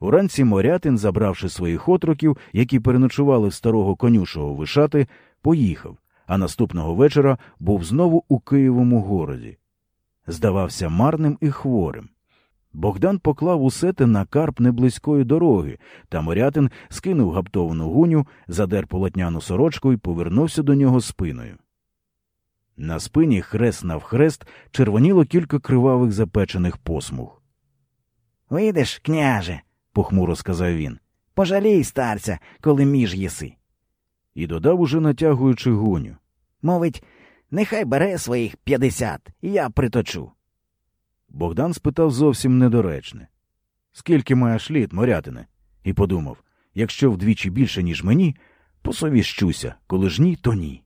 Уранці Морятин, забравши своїх отроків, які переночували в старого конюшого вишати, поїхав, а наступного вечора був знову у Києвому городі. Здавався марним і хворим. Богдан поклав усе те на карп неблизької дороги, та Морятин скинув гаптовану гуню, задер полотняну сорочку і повернувся до нього спиною. На спині хрест навхрест червоніло кілька кривавих запечених посмуг. Видиш, княже, похмуро сказав він, пожалій старця, коли між єси. і додав, уже натягуючи гуню. Мовить, нехай бере своїх п'ятдесят, і я приточу. Богдан спитав зовсім недоречне Скільки маєш літ, морятине? І подумав якщо вдвічі більше, ніж мені, посовіщуся, коли ж ні, то ні.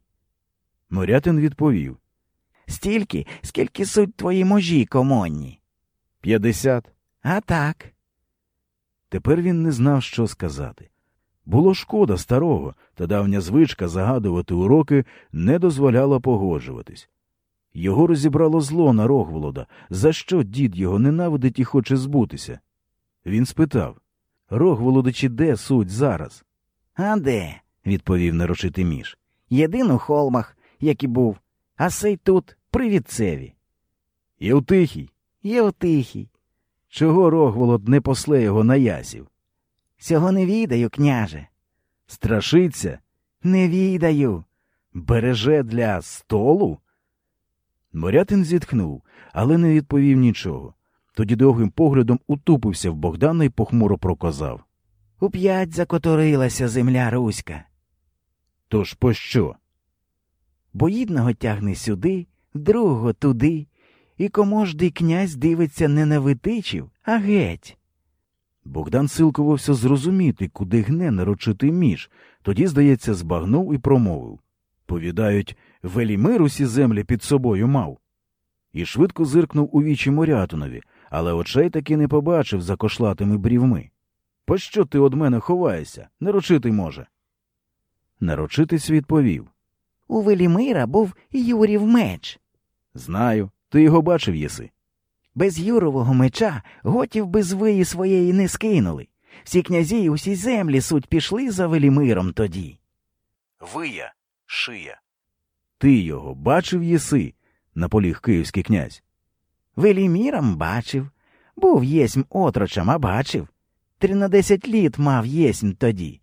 Морятин відповів Стільки, скільки суть твої можі комонні. П'ятдесят. А так. Тепер він не знав, що сказати. Було шкода старого, та давня звичка загадувати уроки не дозволяла погоджуватись. Його розібрало зло на Рогволода, за що дід його ненавидить і хоче збутися. Він спитав Рогволодичі, де суть зараз? А де? відповів нарочитий між. Єдин у холмах, як і був, а сей тут при відцеві. Євтихій. Євтихій. Чого Рогволод не после його на ясів? Сього не відаю, княже. Страшиться? Не відаю. Береже для столу? Морятин зітхнув, але не відповів нічого. Тоді довгим поглядом утупився в Богдана і похмуро проказав. У п'ять закоторилася земля руська. Тож пощо? Бо їдного тягне сюди, другого туди, і комождий князь дивиться не на витичів, а геть. Богдан силкувався зрозуміти, куди гне нарочитий між, тоді, здається, збагнув і промовив Повідають, Велімир усі землі під собою мав. І швидко зиркнув у вічі Морятинові, але очей таки не побачив за кошлатими брівми. Пощо ти од мене ховаєшся? Нарочитий може. Нарочитись відповів У Велімира був Юрів меч. Знаю, ти його бачив єси. Без Юрового меча готів би звиї своєї не скинули. Всі князі й усі землі суть пішли за Велімиром тоді. Вия, шия. Ти його бачив єси, наполіг київський князь. Веліміром бачив. Був єсмь отрочем, а бачив. Тринадесять літ мав єсмь тоді.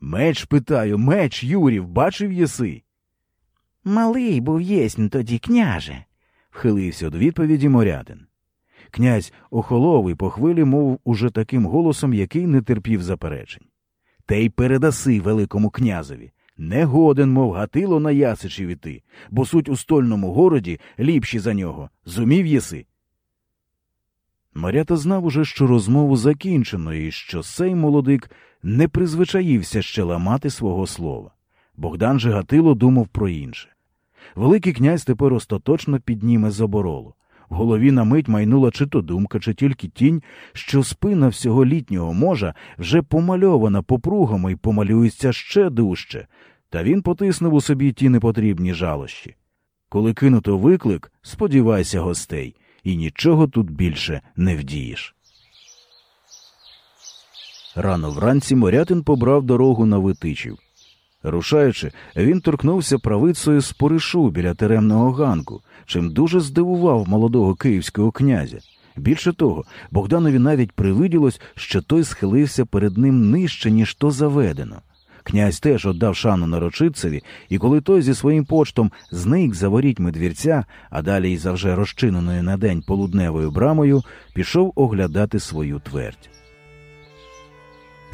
Меч, питаю, меч Юрів бачив єси. Малий був єсмь тоді, княже, вхилився до відповіді Морятин. Князь охолов і по хвилі мовив уже таким голосом, який не терпів заперечень. Те й передаси Великому князеві. Не годен, мов гатило на ясичів іти, бо суть у стольному городі ліпші за нього. Зумів єси. Марята знав уже, що розмову закінчено, і що сей молодик не призвичаївся ще ламати свого слова. Богдан же Гатило думав про інше. Великий князь тепер остаточно підніме заборолу. В голові на мить майнула чи то думка, чи тільки тінь, що спина всього літнього можа вже помальована попругами і помалюється ще дужче, та він потиснув у собі ті непотрібні жалощі. Коли кинуто виклик, сподівайся гостей, і нічого тут більше не вдієш. Рано вранці Морятин побрав дорогу на витичів. Рушаючи, він торкнувся правицею споришу біля теремного ганку, чим дуже здивував молодого київського князя. Більше того, Богданові навіть привиділось, що той схилився перед ним нижче, ніж то заведено. Князь теж отдав шану нарочитцеві, і коли той зі своїм почтом зник за ворітьми двірця, а далі й за вже розчиненою на день полудневою брамою, пішов оглядати свою твердь.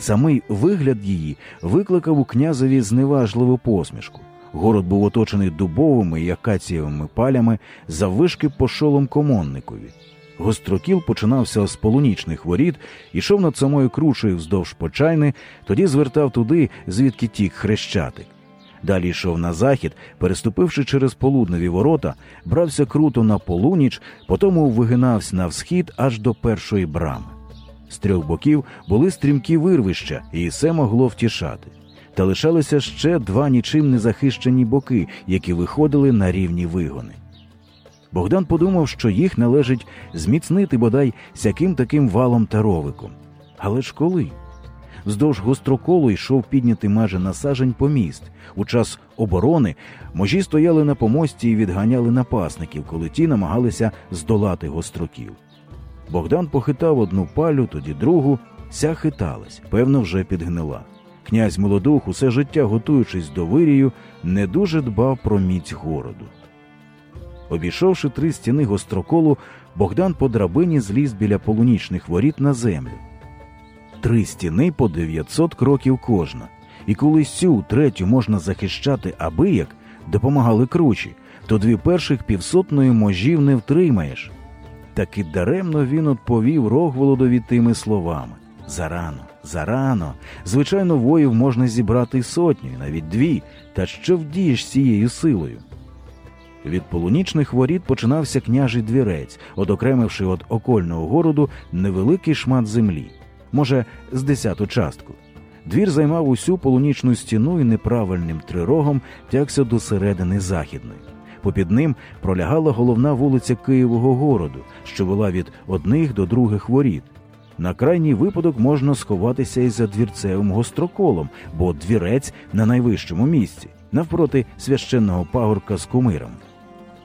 Самий вигляд її викликав у князеві зневажливу посмішку. Город був оточений дубовими і акацієвими палями заввишки по шолом комонникові. Гострокіл починався з полунічних воріт, ішов над самою кручею вздовж почайни, тоді звертав туди, звідки тік хрещатик. Далі йшов на захід, переступивши через полудневі ворота, брався круто на полуніч, потому вигинався на всхід аж до першої брами. З трьох боків були стрімкі вирвища, і все могло втішати. Та лишалися ще два нічим не захищені боки, які виходили на рівні вигони. Богдан подумав, що їх належить зміцнити бодай сяким таким валом та ровиком. Але ж коли? Вздовж гостроколу йшов піднятий майже на сажень поміст. У час оборони можі стояли на помості і відганяли напасників, коли ті намагалися здолати гострокіл. Богдан похитав одну палю, тоді другу, ця хиталась, певно, вже підгнила. Князь Молодух, усе життя готуючись до вирію, не дуже дбав про міць городу. Обійшовши три стіни гостроколу, Богдан по драбині зліз біля полунічних воріт на землю. Три стіни по 900 кроків кожна, і коли цю третю можна захищати аби як, допомагали кручі, то дві перших півсотної можів не втримаєш. Таки даремно він отповів Рогволодові тими словами зарано, зарано. Звичайно, воїв можна зібрати сотню, навіть дві, та що вдієш цією силою. Від полунічних воріт починався княжий двірець, одокремивши від окольного городу невеликий шмат землі, може, з десяту частку. Двір займав усю полунічну стіну і неправильним трирогом тягся до середини західної. Попід ним пролягала головна вулиця Києвого городу, що вела від одних до других воріт. На крайній випадок можна сховатися і за двірцевим гостроколом, бо двірець на найвищому місці, навпроти священного пагорка з кумиром.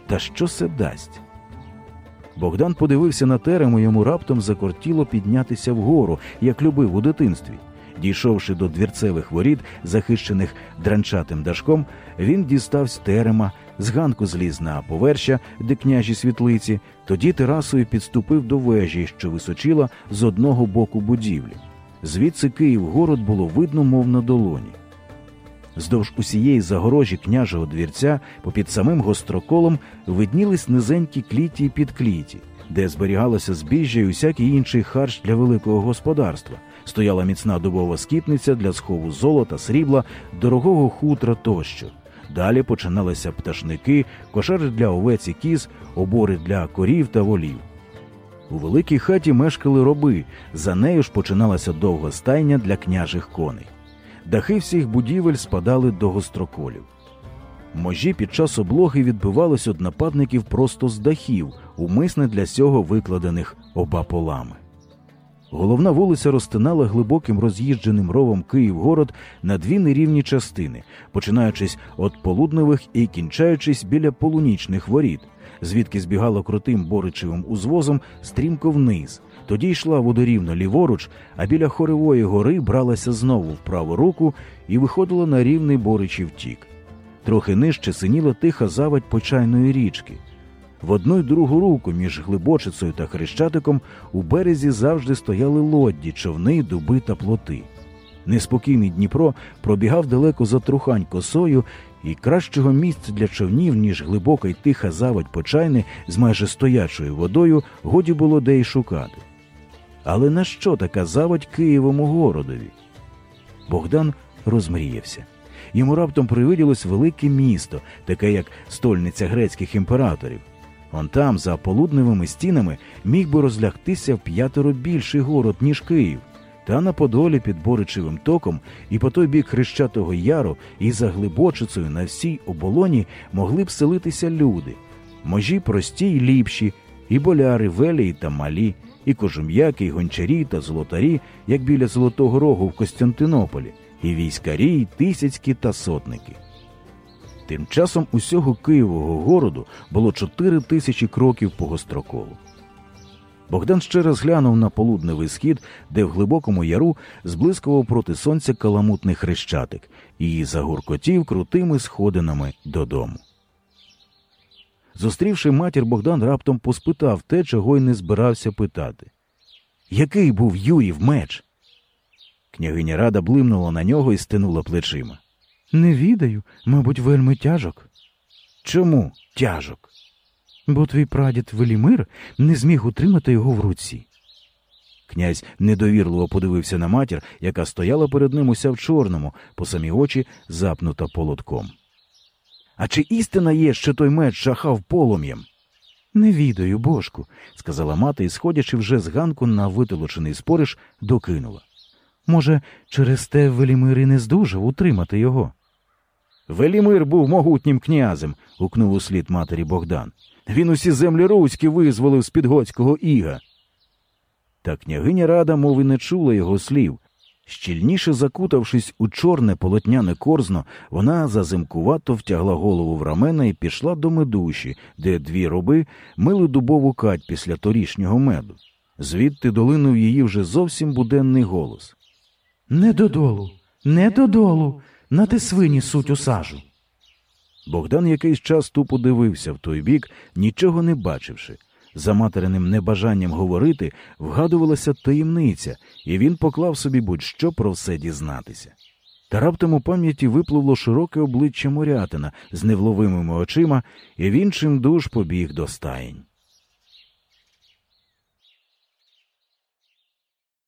Та що це дасть? Богдан подивився на терему, йому раптом закортіло піднятися вгору, як любив у дитинстві. Дійшовши до двірцевих воріт, захищених дранчатим дашком, він дістав з терема, з ганку зліз на поверща, де княжі світлиці, тоді терасою підступив до вежі, що височила з одного боку будівлі. Звідси Київ город було видно, мов на долоні. Здовж усієї загорожі княжого двірця, попід самим гостроколом, виднілись низенькі кліті й підкліті, де зберігалося збіжжя і усякий інший харч для великого господарства. Стояла міцна дубова скітниця для схову золота, срібла, дорогого хутра тощо. Далі починалися пташники, кошари для овець і кіз, обори для корів та волів. У великій хаті мешкали роби, за нею ж починалася довга стайня для княжих коней. Дахи всіх будівель спадали до гостроколів. Можі під час облоги відбивались від нападників просто з дахів, умисне для цього викладених оба. Головна вулиця розтинала глибоким роз'їждженим ровом Київгород на дві нерівні частини, починаючись від полудневих і кінчаючись біля полунічних воріт, звідки збігало крутим боричевим узвозом стрімко вниз. Тоді йшла водорівно ліворуч, а біля Хоревої гори бралася знову в праву руку і виходила на рівний боричів тік. Трохи нижче синіла тиха завадь почайної річки. В одну й другу руку між Глибочицею та Хрещатиком у березі завжди стояли лодді, човни, дуби та плоти. Неспокійний Дніпро пробігав далеко за трухань косою, і кращого місця для човнів, ніж глибока й тиха завадь почайни з майже стоячою водою, годі було де й шукати. Але на що така завадь Києвому городові? Богдан розмріявся. Йому раптом привиділось велике місто, таке як стольниця грецьких імператорів. Он там, за полудневими стінами, міг би розлягтися в п'ятеро більший город, ніж Київ, та на Подолі під Боричевим током і по той бік Хрещатого Яру і за Глибочицею на всій оболоні могли б селитися люди, можі прості й ліпші, і боляри, велії та малі, і кожум'яки, і гончарі та золотарі, як біля Золотого Рогу в Костянтинополі, і військарі, і тисяцькі та сотники. Тим часом усього Києвого городу було чотири тисячі кроків по гостроколу. Богдан ще раз глянув на полудневий схід, де в глибокому яру зблискував проти сонця каламутний хрещатик і загуркотів крутими сходинами додому. Зустрівши матір, Богдан раптом поспитав те, чого й не збирався питати. Який був Юрів меч? Княгиня рада блимнула на нього і стинула плечима. Не відаю, мабуть, вельми тяжок. Чому тяжок? Бо твій прадід Велімир не зміг утримати його в руці. Князь недовірливо подивився на матір, яка стояла перед ним уся в чорному, по самі очі запнута полотком. А чи істина є, що той меч шахав полум'ям? Не відаю, божку, сказала мати і, сходячи вже з ганку на витолочений спориш, докинула. Може, через те Велімир і не здужав утримати його. Велімир був могутнім князем, гукнув у слід матері Богдан. Він усі землі руські визволив з під готського іга. Та княгиня рада, мов і не чула його слів. Щільніше закутавшись у чорне полотняне корзно, вона зазимкувато втягла голову в рамена і пішла до медуші, де дві роби мили дубову кать після торішнього меду. Звідти долинув її вже зовсім буденний голос. Не додолу, не додолу, на те свині суть у сажу. Богдан якийсь час тупо дивився в той бік, нічого не бачивши. За материним небажанням говорити вгадувалася таємниця, і він поклав собі будь-що про все дізнатися. Та раптом у пам'яті випливло широке обличчя Морятина з невловимими очима, і він чимдуж побіг до стаєнь.